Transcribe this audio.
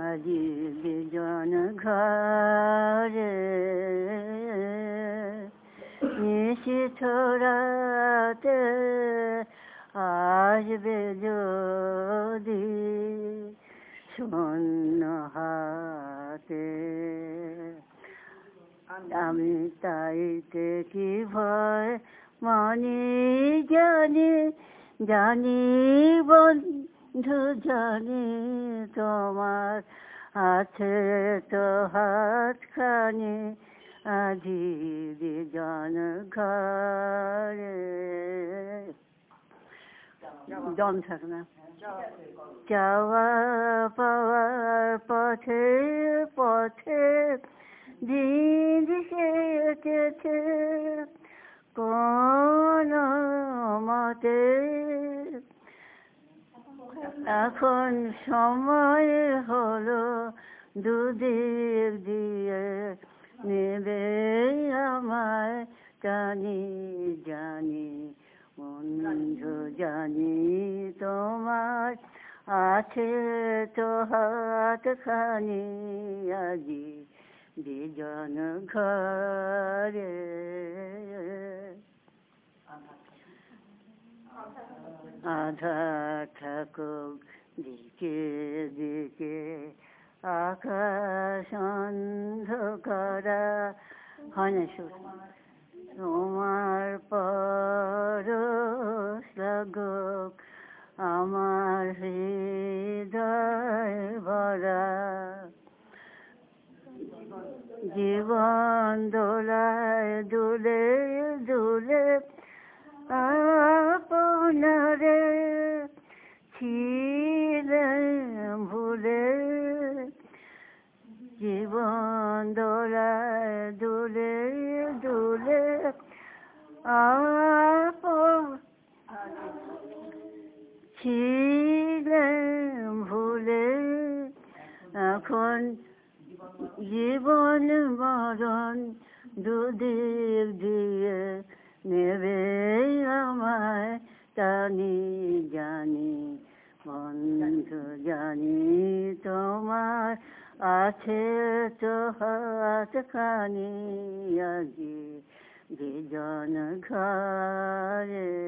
আজি বিজন ঘরে নিশিথ রাতে, আসবে যদি শূন্য হাতে। আমি তাইতে কি ভয়, মানি জানি জানি বন্ধু, জানি তোমার আছে তো হাতখানি। আজি জন ঘরে। দম থাকে না? চাওয়া পাওয়ার পথে পথে দিন কেটেছে এখন সময় হলো দুদিক দিয়ে নেবে আমায় জানি জানি, বন্ধু জানি তোমার আছে তো হাত খানি আজি, বিজন ঘরে। আধা ঠাকুর, দিকে দিকে আকাশ অন্ধকারা। হয় না, সুর? তোমার পরশ লাগুক, আমার হৃদয় ভরা। জীবন দোলায় দুলে দুলে, আপনারে ছিলে ভুলে জীবন দোলায় দুলে দুলে আপ ছিলেন ভুলে এখন জীবন মরণ দুদিক দিয়ে বন্ধু জানি তোমার আছে তো হাত কানি আজি বিজন ঘরে